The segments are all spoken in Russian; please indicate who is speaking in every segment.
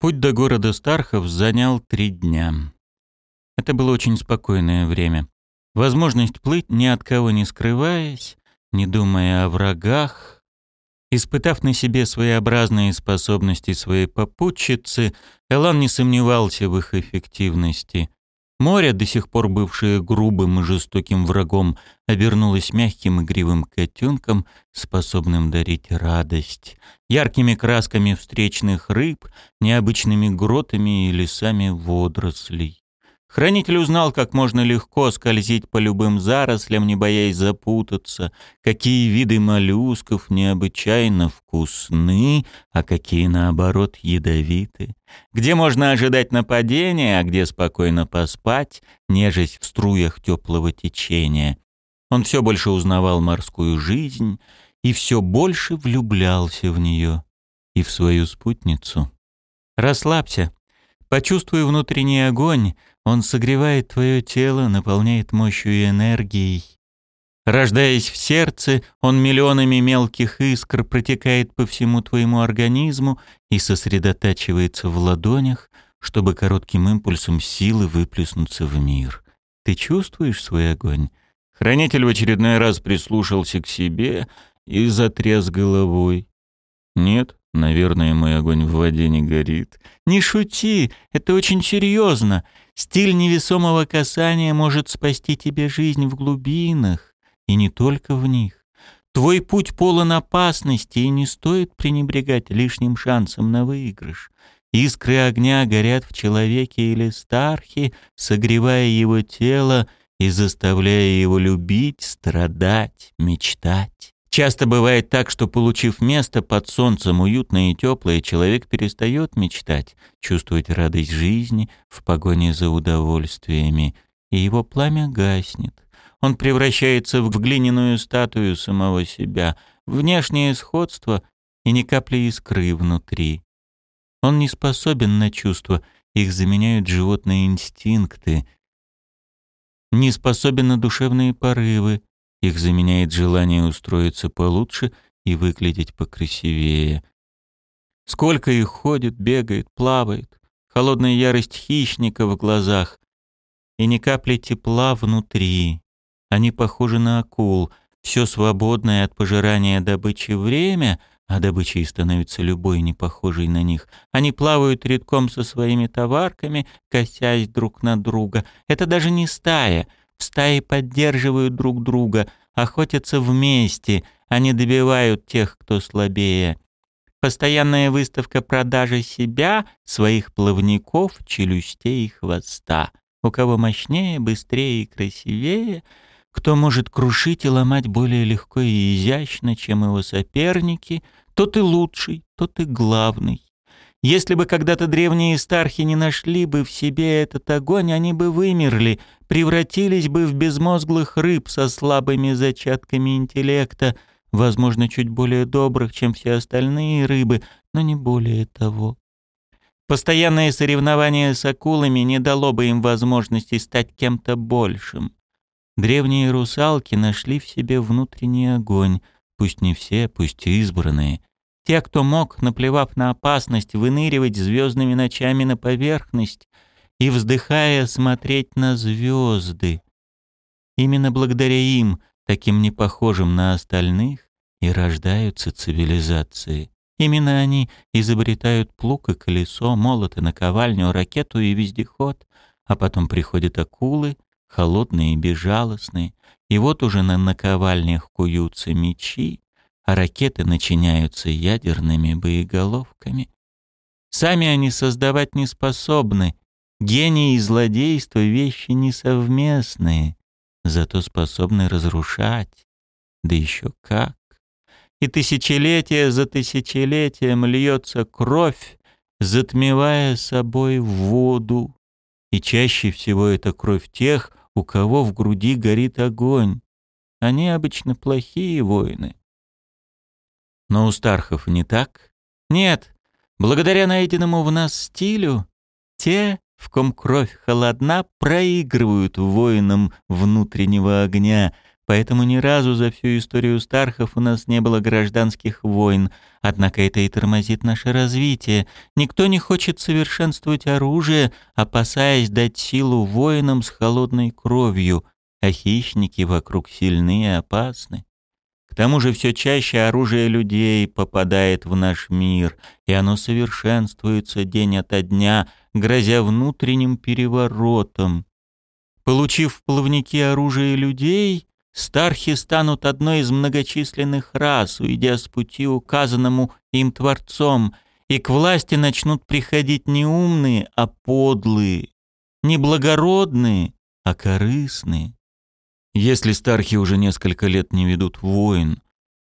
Speaker 1: Путь до города Стархов занял три дня. Это было очень спокойное время. Возможность плыть, ни от кого не скрываясь, не думая о врагах. Испытав на себе своеобразные способности своей попутчицы, Элан не сомневался в их эффективности. Море, до сих пор бывшее грубым и жестоким врагом, обернулось мягким игривым котенком, способным дарить радость, яркими красками встречных рыб, необычными гротами и лесами водорослей. Хранитель узнал, как можно легко скользить по любым зарослям, не боясь запутаться, какие виды моллюсков необычайно вкусны, а какие, наоборот, ядовиты, где можно ожидать нападения, а где спокойно поспать, нежесть в струях теплого течения. Он все больше узнавал морскую жизнь и все больше влюблялся в нее и в свою спутницу. «Расслабься», Почувствуй внутренний огонь, он согревает твое тело, наполняет мощью и энергией. Рождаясь в сердце, он миллионами мелких искр протекает по всему твоему организму и сосредотачивается в ладонях, чтобы коротким импульсом силы выплеснуться в мир. Ты чувствуешь свой огонь? Хранитель в очередной раз прислушался к себе и затряс головой. Нет, наверное, мой огонь в воде не горит. Не шути, это очень серьезно. Стиль невесомого касания может спасти тебе жизнь в глубинах, и не только в них. Твой путь полон опасности, и не стоит пренебрегать лишним шансом на выигрыш. Искры огня горят в человеке или стархе, согревая его тело и заставляя его любить, страдать, мечтать. Часто бывает так, что, получив место под солнцем уютное и теплое, человек перестает мечтать, чувствовать радость жизни в погоне за удовольствиями, и его пламя гаснет. Он превращается в глиняную статую самого себя, внешнее сходство и ни капли искры внутри. Он не способен на чувства, их заменяют животные инстинкты, не способен на душевные порывы, их заменяет желание устроиться получше и выглядеть покрасивее. Сколько их ходит, бегает, плавает. Холодная ярость хищника в глазах. И ни капли тепла внутри. Они похожи на акул. Все свободное от пожирания добычи время, а добычей становится любой, не похожий на них. Они плавают редком со своими товарками, косясь друг на друга. Это даже не стая. Стаи поддерживают друг друга, охотятся вместе, они добивают тех, кто слабее. Постоянная выставка продажи себя, своих плавников, челюстей и хвоста. У кого мощнее, быстрее и красивее, кто может крушить и ломать более легко и изящно, чем его соперники, тот и лучший, тот и главный. Если бы когда-то древние стархи не нашли бы в себе этот огонь, они бы вымерли, превратились бы в безмозглых рыб со слабыми зачатками интеллекта, возможно, чуть более добрых, чем все остальные рыбы, но не более того. Постоянное соревнование с акулами не дало бы им возможности стать кем-то большим. Древние русалки нашли в себе внутренний огонь, пусть не все, пусть избранные, те, кто мог, наплевав на опасность, выныривать звездными ночами на поверхность и, вздыхая, смотреть на звезды. Именно благодаря им, таким непохожим на остальных, и рождаются цивилизации. Именно они изобретают плуг и колесо, молот и наковальню, ракету и вездеход, а потом приходят акулы, холодные и безжалостные, и вот уже на наковальнях куются мечи, а ракеты начиняются ядерными боеголовками. Сами они создавать не способны. Гений и злодейство — вещи несовместные, зато способны разрушать. Да еще как. И тысячелетия за тысячелетием льется кровь, затмевая собой воду. И чаще всего это кровь тех, у кого в груди горит огонь. Они обычно плохие воины, но у Стархов не так? Нет. Благодаря найденному в нас стилю, те, в ком кровь холодна, проигрывают воинам внутреннего огня, поэтому ни разу за всю историю Стархов у нас не было гражданских войн. Однако это и тормозит наше развитие. Никто не хочет совершенствовать оружие, опасаясь дать силу воинам с холодной кровью, а хищники вокруг сильны и опасны. Тому же все чаще оружие людей попадает в наш мир, и оно совершенствуется день ото дня, грозя внутренним переворотом. Получив в плавники оружие людей, стархи станут одной из многочисленных рас, уйдя с пути, указанному им Творцом, и к власти начнут приходить не умные, а подлые, не благородные, а корыстные. Если стархи уже несколько лет не ведут войн,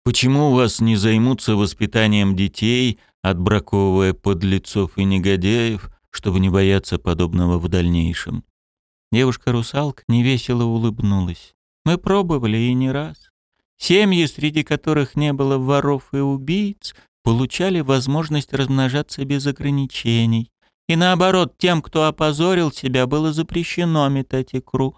Speaker 1: почему у вас не займутся воспитанием детей, отбраковывая подлецов и негодяев, чтобы не бояться подобного в дальнейшем? Девушка-русалка невесело улыбнулась. «Мы пробовали и не раз. Семьи, среди которых не было воров и убийц, получали возможность размножаться без ограничений. И наоборот, тем, кто опозорил себя, было запрещено метать икру.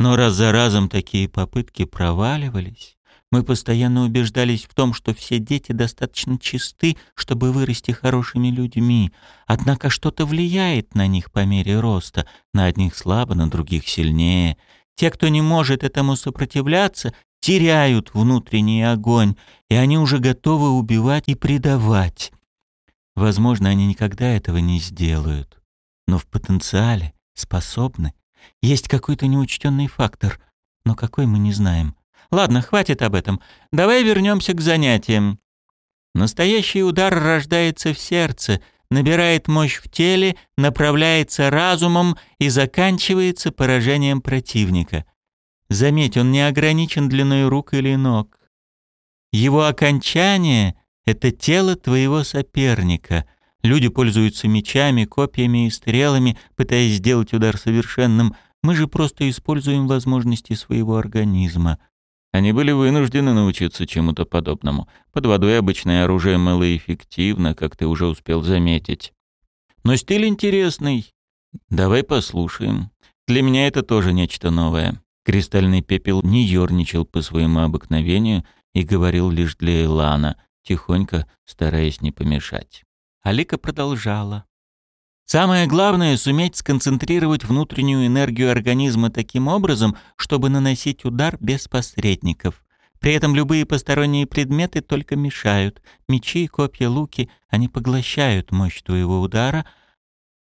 Speaker 1: Но раз за разом такие попытки проваливались, мы постоянно убеждались в том, что все дети достаточно чисты, чтобы вырасти хорошими людьми. Однако что-то влияет на них по мере роста. На одних слабо, на других сильнее. Те, кто не может этому сопротивляться, теряют внутренний огонь, и они уже готовы убивать и предавать. Возможно, они никогда этого не сделают. Но в потенциале способны. Есть какой-то неучтенный фактор, но какой мы не знаем. Ладно, хватит об этом. Давай вернемся к занятиям. Настоящий удар рождается в сердце, набирает мощь в теле, направляется разумом и заканчивается поражением противника. Заметь, он не ограничен длиной рук или ног. Его окончание — это тело твоего соперника. Люди пользуются мечами, копьями и стрелами, пытаясь сделать удар совершенным. Мы же просто используем возможности своего организма — они были вынуждены научиться чему-то подобному. Под водой обычное оружие малоэффективно, как ты уже успел заметить. Но стиль интересный. Давай послушаем. Для меня это тоже нечто новое. Кристальный пепел не ерничал по своему обыкновению и говорил лишь для Элана, тихонько стараясь не помешать. Алика продолжала. Самое главное — суметь сконцентрировать внутреннюю энергию организма таким образом, чтобы наносить удар без посредников. При этом любые посторонние предметы только мешают. Мечи, копья, луки — они поглощают мощь твоего удара,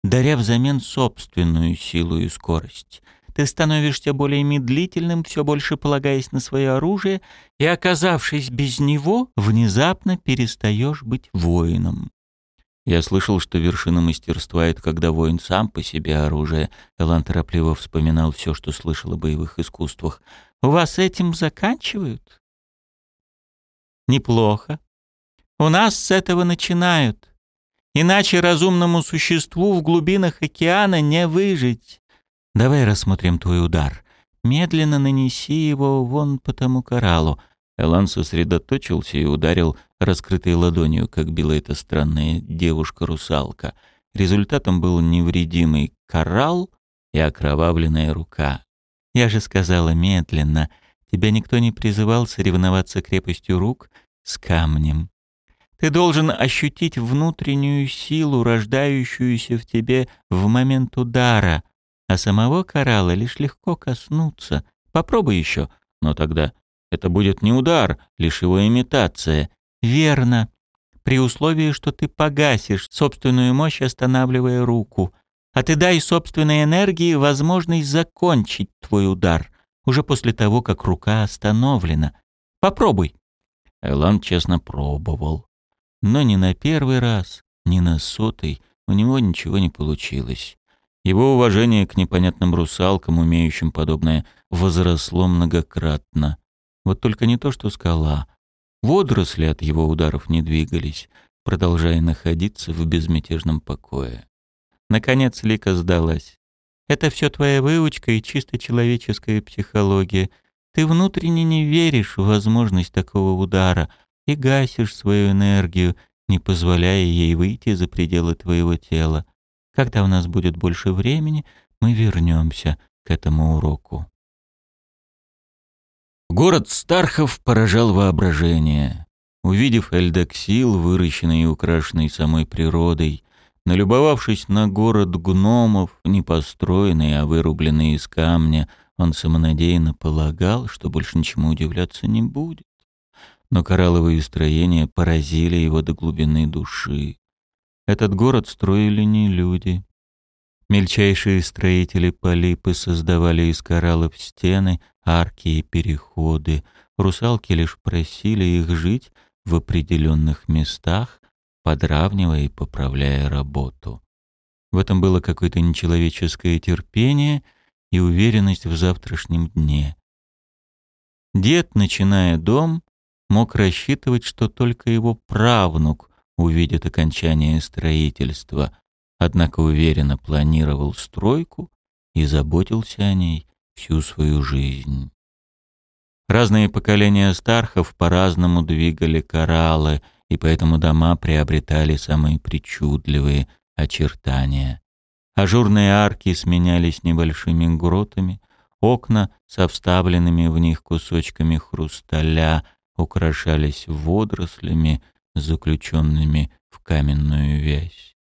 Speaker 1: даря взамен собственную силу и скорость. Ты становишься более медлительным, все больше полагаясь на свое оружие, и, оказавшись без него, внезапно перестаешь быть воином. Я слышал, что вершина мастерства — это когда воин сам по себе оружие. Элан торопливо вспоминал все, что слышал о боевых искусствах. «У вас этим заканчивают?» «Неплохо. У нас с этого начинают. Иначе разумному существу в глубинах океана не выжить. Давай рассмотрим твой удар. Медленно нанеси его вон по тому кораллу». Элан сосредоточился и ударил раскрытой ладонью, как била эта странная девушка-русалка. Результатом был невредимый коралл и окровавленная рука. Я же сказала медленно. Тебя никто не призывал соревноваться крепостью рук с камнем. Ты должен ощутить внутреннюю силу, рождающуюся в тебе в момент удара, а самого коралла лишь легко коснуться. Попробуй еще, но тогда это будет не удар, лишь его имитация. Верно. При условии, что ты погасишь собственную мощь, останавливая руку. А ты дай собственной энергии возможность закончить твой удар, уже после того, как рука остановлена. Попробуй. Элан честно пробовал. Но ни на первый раз, ни на сотый у него ничего не получилось. Его уважение к непонятным русалкам, умеющим подобное, возросло многократно. Вот только не то, что скала. Водоросли от его ударов не двигались, продолжая находиться в безмятежном покое. Наконец Лика сдалась. «Это все твоя выучка и чисто человеческая психология. Ты внутренне не веришь в возможность такого удара и гасишь свою энергию, не позволяя ей выйти за пределы твоего тела. Когда у нас будет больше времени, мы вернемся к этому уроку». Город Стархов поражал воображение. Увидев Эльдоксил, выращенный и украшенный самой природой, налюбовавшись на город гномов, не построенный, а вырубленный из камня, он самонадеянно полагал, что больше ничему удивляться не будет. Но коралловые строения поразили его до глубины души. Этот город строили не люди. Мельчайшие строители полипы создавали из кораллов стены, арки и переходы. Русалки лишь просили их жить в определенных местах, подравнивая и поправляя работу. В этом было какое-то нечеловеческое терпение и уверенность в завтрашнем дне. Дед, начиная дом, мог рассчитывать, что только его правнук увидит окончание строительства, однако уверенно планировал стройку и заботился о ней всю свою жизнь. Разные поколения стархов по-разному двигали кораллы, и поэтому дома приобретали самые причудливые очертания. Ажурные арки сменялись небольшими гротами, окна со вставленными в них кусочками хрусталя украшались водорослями, заключенными в каменную вязь.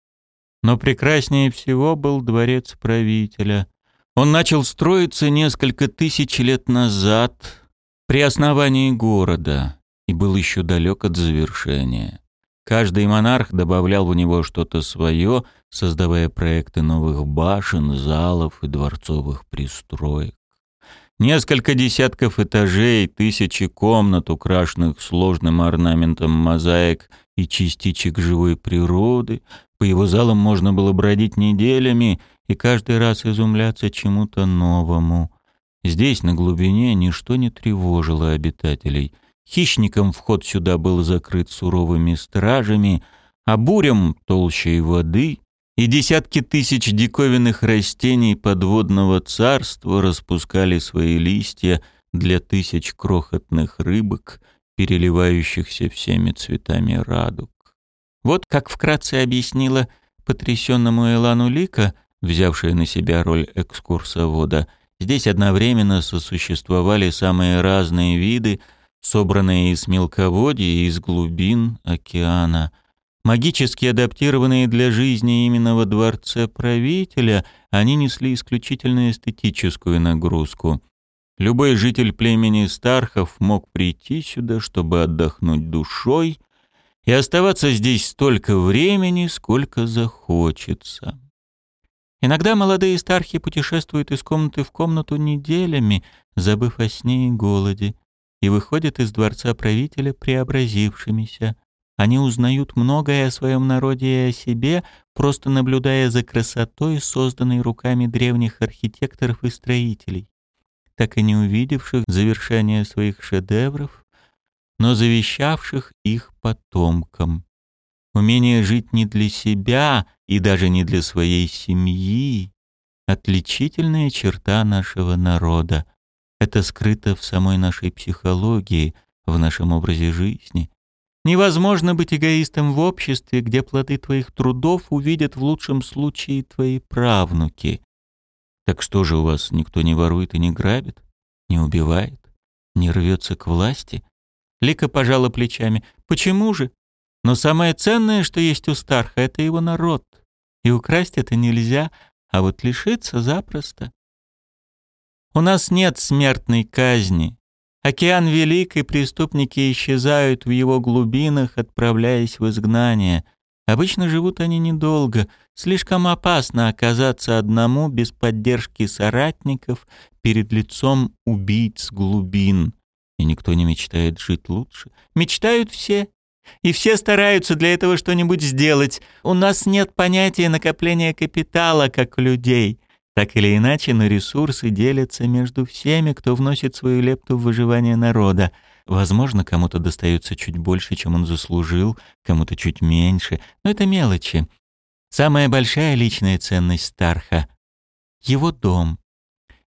Speaker 1: Но прекраснее всего был дворец правителя. Он начал строиться несколько тысяч лет назад при основании города и был еще далек от завершения. Каждый монарх добавлял в него что-то свое, создавая проекты новых башен, залов и дворцовых пристроек. Несколько десятков этажей, тысячи комнат, украшенных сложным орнаментом мозаик и частичек живой природы. По его залам можно было бродить неделями и каждый раз изумляться чему-то новому. Здесь, на глубине, ничто не тревожило обитателей. Хищникам вход сюда был закрыт суровыми стражами, а бурям толщей воды и десятки тысяч диковинных растений подводного царства распускали свои листья для тысяч крохотных рыбок, переливающихся всеми цветами радуг. Вот как вкратце объяснила потрясенному Элану Лика, взявшая на себя роль экскурсовода, здесь одновременно сосуществовали самые разные виды, собранные из мелководья и из глубин океана. Магически адаптированные для жизни именно во дворце правителя, они несли исключительно эстетическую нагрузку. Любой житель племени Стархов мог прийти сюда, чтобы отдохнуть душой и оставаться здесь столько времени, сколько захочется. Иногда молодые Стархи путешествуют из комнаты в комнату неделями, забыв о сне и голоде и выходят из дворца правителя преобразившимися. Они узнают многое о своем народе и о себе, просто наблюдая за красотой, созданной руками древних архитекторов и строителей, так и не увидевших завершения своих шедевров, но завещавших их потомкам. Умение жить не для себя и даже не для своей семьи — отличительная черта нашего народа, это скрыто в самой нашей психологии, в нашем образе жизни. Невозможно быть эгоистом в обществе, где плоды твоих трудов увидят в лучшем случае твои правнуки. Так что же у вас никто не ворует и не грабит, не убивает, не рвется к власти? Лика пожала плечами. Почему же? Но самое ценное, что есть у Старха, это его народ. И украсть это нельзя, а вот лишиться запросто. У нас нет смертной казни. Океан велик, и преступники исчезают в его глубинах, отправляясь в изгнание. Обычно живут они недолго. Слишком опасно оказаться одному без поддержки соратников перед лицом убийц глубин. И никто не мечтает жить лучше. Мечтают все. И все стараются для этого что-нибудь сделать. У нас нет понятия накопления капитала, как у людей. Так или иначе, но ресурсы делятся между всеми, кто вносит свою лепту в выживание народа. Возможно, кому-то достается чуть больше, чем он заслужил, кому-то чуть меньше, но это мелочи. Самая большая личная ценность Старха — его дом.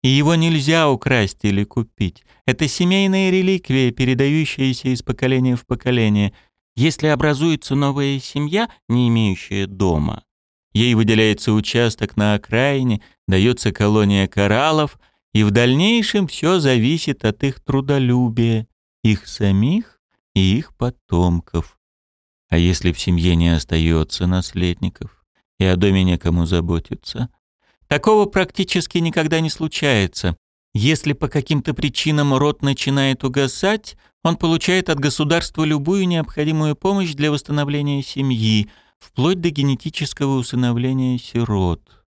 Speaker 1: И его нельзя украсть или купить. Это семейная реликвия, передающаяся из поколения в поколение. Если образуется новая семья, не имеющая дома, Ей выделяется участок на окраине, дается колония кораллов, и в дальнейшем все зависит от их трудолюбия, их самих и их потомков. А если в семье не остается наследников, и о доме некому заботиться? Такого практически никогда не случается. Если по каким-то причинам род начинает угасать, он получает от государства любую необходимую помощь для восстановления семьи, вплоть до генетического усыновления сирот.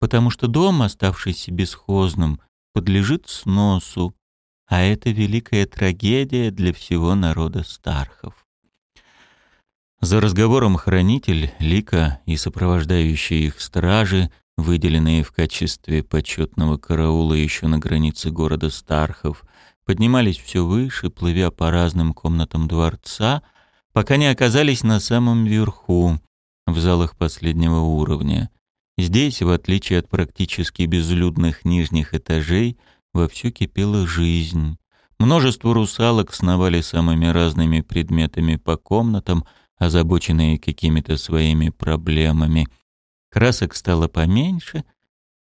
Speaker 1: Потому что дом, оставшийся бесхозным, подлежит сносу, а это великая трагедия для всего народа Стархов. За разговором хранитель, Лика и сопровождающие их стражи, выделенные в качестве почетного караула еще на границе города Стархов, поднимались все выше, плывя по разным комнатам дворца, пока не оказались на самом верху, в залах последнего уровня. Здесь, в отличие от практически безлюдных нижних этажей, вовсю кипела жизнь. Множество русалок сновали самыми разными предметами по комнатам, озабоченные какими-то своими проблемами. Красок стало поменьше,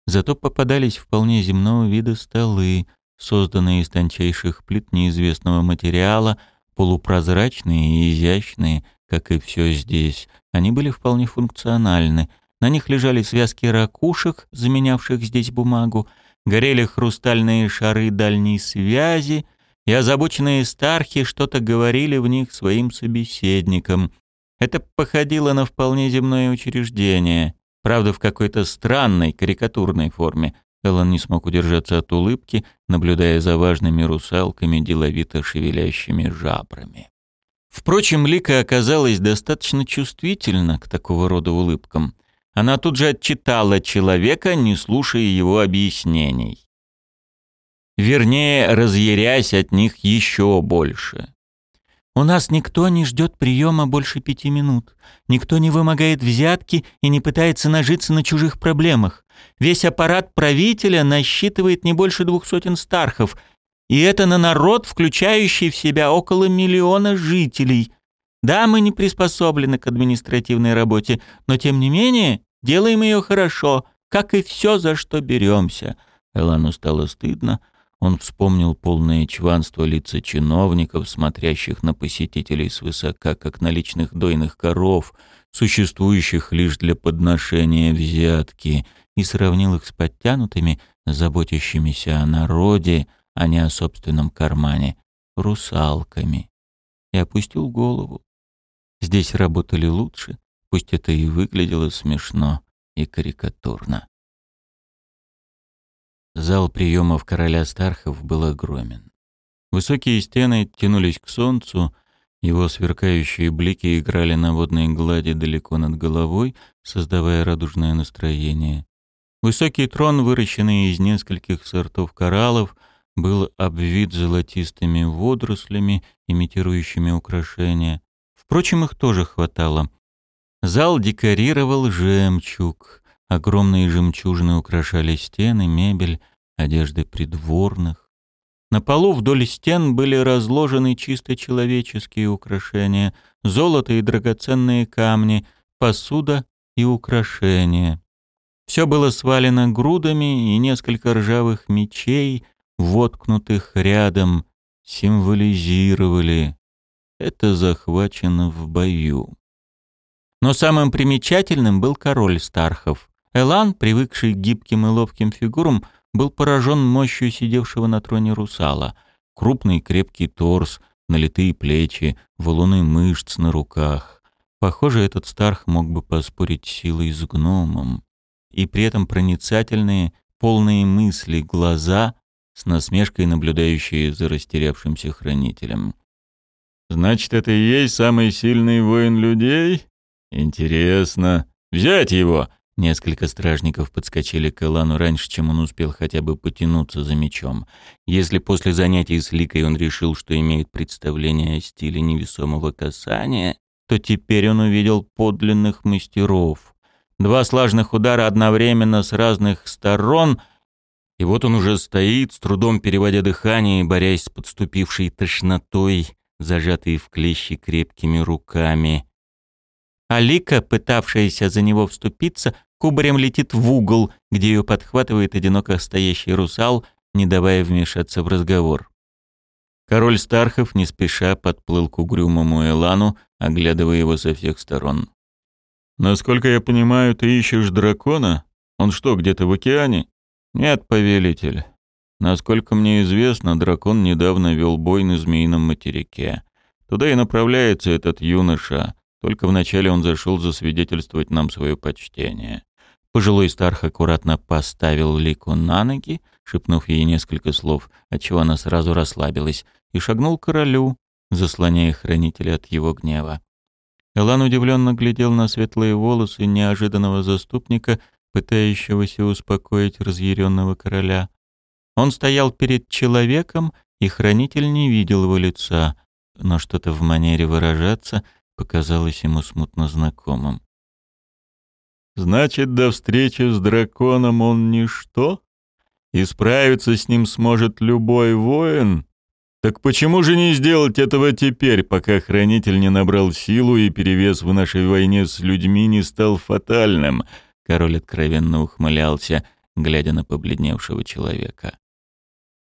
Speaker 1: зато попадались вполне земного вида столы, созданные из тончайших плит неизвестного материала, полупрозрачные и изящные, как и все здесь. Они были вполне функциональны. На них лежали связки ракушек, заменявших здесь бумагу, горели хрустальные шары дальней связи, и озабоченные стархи что-то говорили в них своим собеседникам. Это походило на вполне земное учреждение, правда, в какой-то странной карикатурной форме. Эллен не смог удержаться от улыбки, наблюдая за важными русалками, деловито шевелящими жабрами. Впрочем, Лика оказалась достаточно чувствительна к такого рода улыбкам. Она тут же отчитала человека, не слушая его объяснений. Вернее, разъярясь от них еще больше. «У нас никто не ждет приема больше пяти минут. Никто не вымогает взятки и не пытается нажиться на чужих проблемах. Весь аппарат правителя насчитывает не больше двух сотен стархов, и это на народ, включающий в себя около миллиона жителей. Да, мы не приспособлены к административной работе, но тем не менее делаем ее хорошо, как и все, за что беремся». Элану стало стыдно. Он вспомнил полное чванство лица чиновников, смотрящих на посетителей свысока, как на личных дойных коров, существующих лишь для подношения взятки, и сравнил их с подтянутыми, заботящимися о народе, а не о собственном кармане, русалками. И опустил голову. Здесь работали лучше, пусть это и выглядело смешно и карикатурно. Зал приемов короля Стархов был огромен. Высокие стены тянулись к солнцу, его сверкающие блики играли на водной глади далеко над головой, создавая радужное настроение. Высокий трон, выращенный из нескольких сортов кораллов, был обвит золотистыми водорослями, имитирующими украшения. Впрочем, их тоже хватало. Зал декорировал жемчуг. Огромные жемчужины украшали стены, мебель, одежды придворных. На полу вдоль стен были разложены чисто человеческие украшения, золото и драгоценные камни, посуда и украшения. Все было свалено грудами, и несколько ржавых мечей, воткнутых рядом, символизировали «это захвачено в бою». Но самым примечательным был король Стархов. Элан, привыкший к гибким и ловким фигурам, был поражен мощью сидевшего на троне русала. Крупный крепкий торс, налитые плечи, валуны мышц на руках. Похоже, этот Старх мог бы поспорить силой с гномом. И при этом проницательные, полные мысли глаза с насмешкой наблюдающие за растерявшимся хранителем. «Значит, это и есть самый сильный воин людей? Интересно. Взять его!» Несколько стражников подскочили к Элану раньше, чем он успел хотя бы потянуться за мечом. Если после занятий с Ликой он решил, что имеет представление о стиле невесомого касания, то теперь он увидел подлинных мастеров. Два слаженных удара одновременно с разных сторон — и вот он уже стоит, с трудом переводя дыхание и борясь с подступившей тошнотой, зажатой в клещи крепкими руками. Алика, пытавшаяся за него вступиться, кубарем летит в угол, где ее подхватывает одиноко стоящий русал не давая вмешаться в разговор. Король Стархов не спеша подплыл к угрюмому Элану, оглядывая его со всех сторон. «Насколько я понимаю, ты ищешь дракона? Он что, где-то в океане?» «Нет, повелитель. Насколько мне известно, дракон недавно вел бой на Змеином материке. Туда и направляется этот юноша. Только вначале он зашел засвидетельствовать нам свое почтение. Пожилой Старх аккуратно поставил Лику на ноги, шепнув ей несколько слов, отчего она сразу расслабилась, и шагнул к королю, заслоняя хранителя от его гнева. Элан удивленно глядел на светлые волосы неожиданного заступника, пытающегося успокоить разъяренного короля. Он стоял перед человеком, и хранитель не видел его лица, но что-то в манере выражаться показалось ему смутно знакомым. Значит, до встречи с драконом он ничто? И справиться с ним сможет любой воин? Так почему же не сделать этого теперь, пока хранитель не набрал силу и перевес в нашей войне с людьми не стал фатальным? Король откровенно ухмылялся, глядя на побледневшего человека.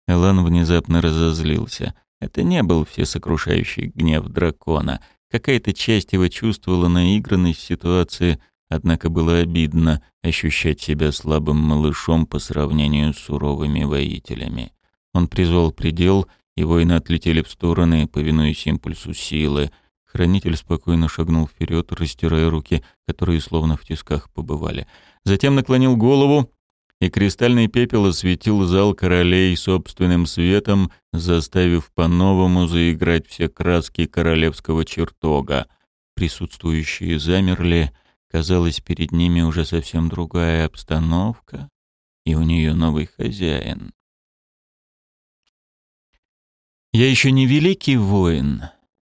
Speaker 1: Элан внезапно разозлился. Это не был всесокрушающий гнев дракона. Какая-то часть его чувствовала наигранность ситуации, Однако было обидно ощущать себя слабым малышом по сравнению с суровыми воителями. Он призвал предел, и воины отлетели в стороны, повинуясь импульсу силы. Хранитель спокойно шагнул вперед, растирая руки, которые словно в тисках побывали. Затем наклонил голову, и кристальный пепел осветил зал королей собственным светом, заставив по-новому заиграть все краски королевского чертога. Присутствующие замерли — Казалось, перед ними уже совсем другая обстановка, и у нее новый хозяин. Я еще не великий воин,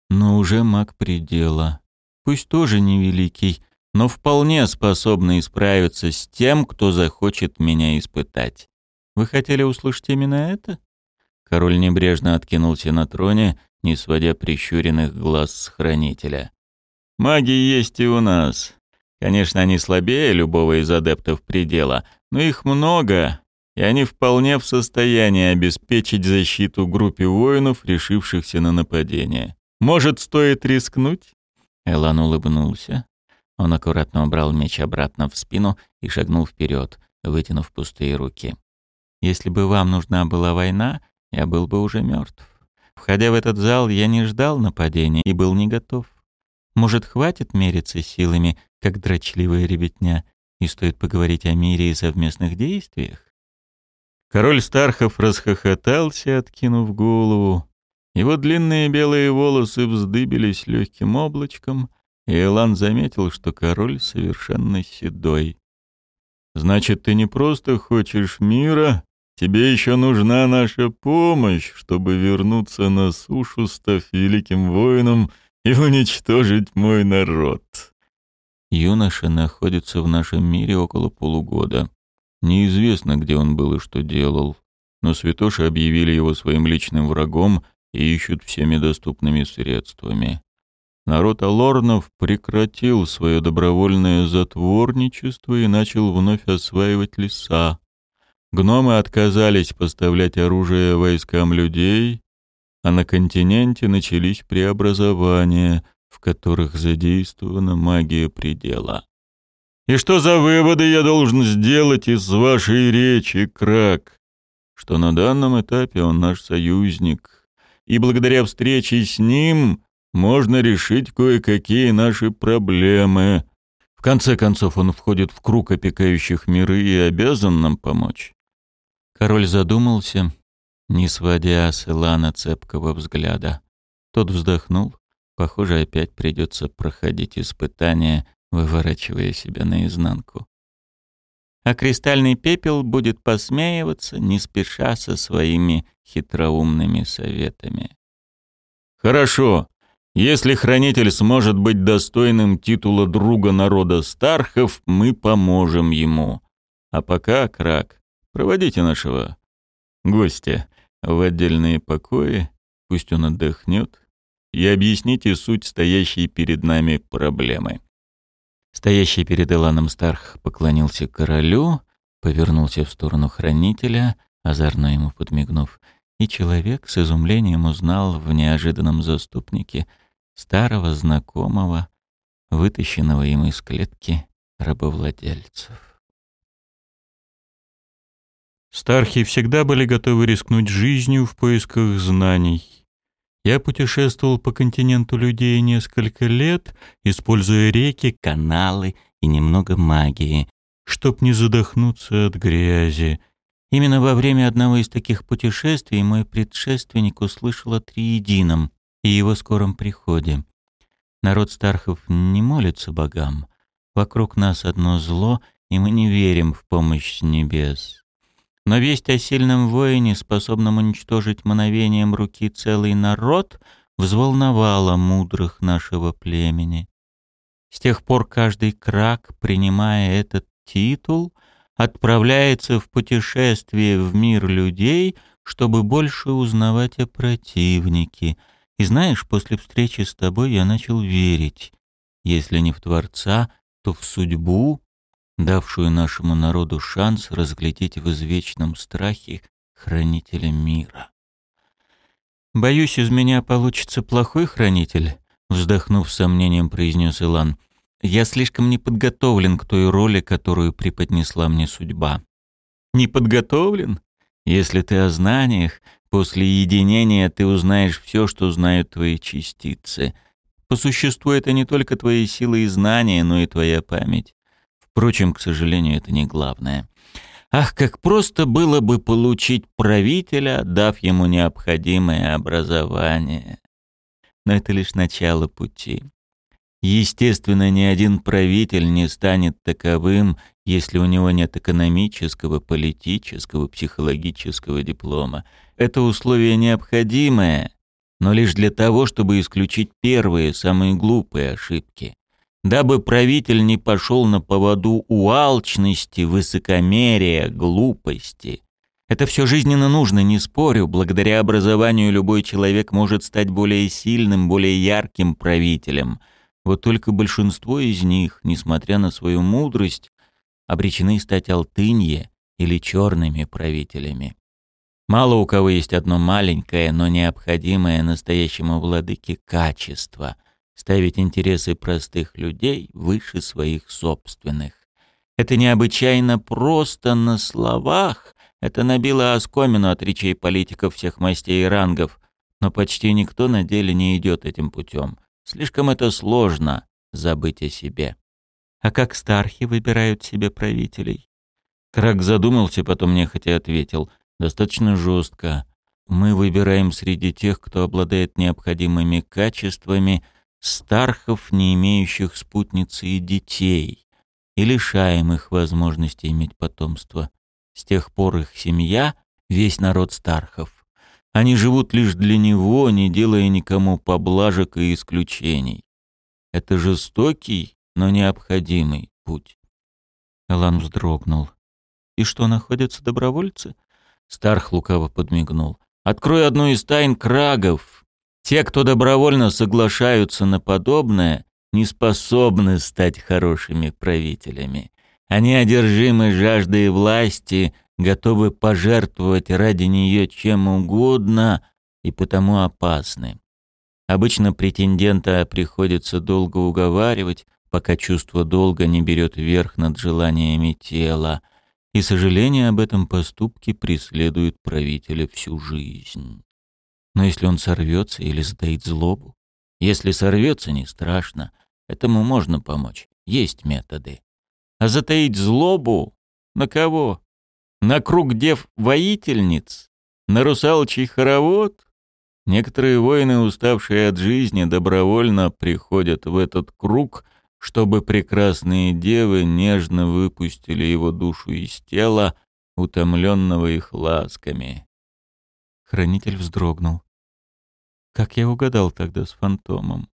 Speaker 1: но уже маг предела. Пусть тоже не великий, но вполне способный справиться с тем, кто захочет меня испытать. Вы хотели услышать именно это? Король небрежно откинулся на троне, не сводя прищуренных глаз с хранителя. «Маги есть и у нас. Конечно, они слабее любого из адептов предела, но их много, и они вполне в состоянии обеспечить защиту группе воинов, решившихся на нападение. Может, стоит рискнуть? Элан улыбнулся. Он аккуратно убрал меч обратно в спину и шагнул вперед, вытянув пустые руки. Если бы вам нужна была война, я был бы уже мертв. Входя в этот зал, я не ждал нападения и был не готов. Может, хватит мериться силами, как дрочливая ребятня, и стоит поговорить о мире и совместных действиях? Король Стархов расхохотался, откинув голову. Его длинные белые волосы вздыбились легким облачком, и Элан заметил, что король совершенно седой. «Значит, ты не просто хочешь мира, тебе еще нужна наша помощь, чтобы вернуться на сушу, став великим воином и уничтожить мой народ». Юноша находится в нашем мире около полугода. Неизвестно, где он был и что делал, но святоши объявили его своим личным врагом и ищут всеми доступными средствами. Народ Алорнов прекратил свое добровольное затворничество и начал вновь осваивать леса. Гномы отказались поставлять оружие войскам людей, а на континенте начались преобразования, в которых задействована магия предела. «И что за выводы я должен сделать из вашей речи, Крак?» «Что на данном этапе он наш союзник, и благодаря встрече с ним можно решить кое-какие наши проблемы. В конце концов, он входит в круг опекающих миры и обязан нам помочь». Король задумался, не сводя с Илана цепкого взгляда. Тот вздохнул. Похоже, опять придется проходить испытания, выворачивая себя наизнанку. А кристальный пепел будет посмеиваться, не спеша со своими хитроумными советами. «Хорошо. Если хранитель сможет быть достойным титула друга народа Стархов, мы поможем ему. А пока, Крак, проводите нашего гостя в отдельные покои, пусть он отдохнет, и объясните суть стоящей перед нами проблемы». Стоящий перед Эланом Старх поклонился королю, повернулся в сторону хранителя, озорно ему подмигнув, и человек с изумлением узнал в неожиданном заступнике старого знакомого, вытащенного им из клетки рабовладельцев. Стархи всегда были готовы рискнуть жизнью в поисках знаний. Я путешествовал по континенту людей несколько лет, используя реки, каналы и немного магии, чтоб не задохнуться от грязи. Именно во время одного из таких путешествий мой предшественник услышал о Триедином и его скором приходе. Народ Стархов не молится богам. Вокруг нас одно зло, и мы не верим в помощь с небес. Но весть о сильном воине, способном уничтожить мановением руки целый народ, взволновала мудрых нашего племени. С тех пор каждый крак, принимая этот титул, отправляется в путешествие в мир людей, чтобы больше узнавать о противнике. И знаешь, после встречи с тобой я начал верить, если не в Творца, то в судьбу давшую нашему народу шанс разглядеть в извечном страхе хранителя мира. «Боюсь, из меня получится плохой хранитель», — вздохнув с сомнением, произнес Илан. «Я слишком не подготовлен к той роли, которую преподнесла мне судьба». «Не подготовлен? Если ты о знаниях, после единения ты узнаешь все, что знают твои частицы. По существу это не только твои силы и знания, но и твоя память. Впрочем, к сожалению, это не главное. Ах, как просто было бы получить правителя, дав ему необходимое образование. Но это лишь начало пути. Естественно, ни один правитель не станет таковым, если у него нет экономического, политического, психологического диплома. Это условие необходимое, но лишь для того, чтобы исключить первые, самые глупые ошибки дабы правитель не пошел на поводу у алчности, высокомерия, глупости. Это все жизненно нужно, не спорю. Благодаря образованию любой человек может стать более сильным, более ярким правителем. Вот только большинство из них, несмотря на свою мудрость, обречены стать алтынье или черными правителями. Мало у кого есть одно маленькое, но необходимое настоящему владыке качество — ставить интересы простых людей выше своих собственных. Это необычайно просто на словах, это набило оскомину от речей политиков всех мастей и рангов, но почти никто на деле не идет этим путем. Слишком это сложно забыть о себе. А как стархи выбирают себе правителей? Крак задумался, потом нехотя ответил. Достаточно жестко. Мы выбираем среди тех, кто обладает необходимыми качествами, стархов, не имеющих спутницы и детей, и лишаем их возможности иметь потомство. С тех пор их семья — весь народ стархов. Они живут лишь для него, не делая никому поблажек и исключений. Это жестокий, но необходимый путь. Элан вздрогнул. «И что, находятся добровольцы?» Старх лукаво подмигнул. «Открой одну из тайн крагов, те, кто добровольно соглашаются на подобное, не способны стать хорошими правителями. Они одержимы жаждой власти, готовы пожертвовать ради нее чем угодно и потому опасны. Обычно претендента приходится долго уговаривать, пока чувство долга не берет верх над желаниями тела, и сожаление об этом поступке преследует правителя всю жизнь. Но если он сорвется или затаит злобу? Если сорвется, не страшно. Этому можно помочь. Есть методы. А затаить злобу? На кого? На круг дев-воительниц? На русалочий хоровод? Некоторые воины, уставшие от жизни, добровольно приходят в этот круг, чтобы прекрасные девы нежно выпустили его душу из тела, утомленного их ласками. Хранитель вздрогнул. Как я угадал тогда с фантомом?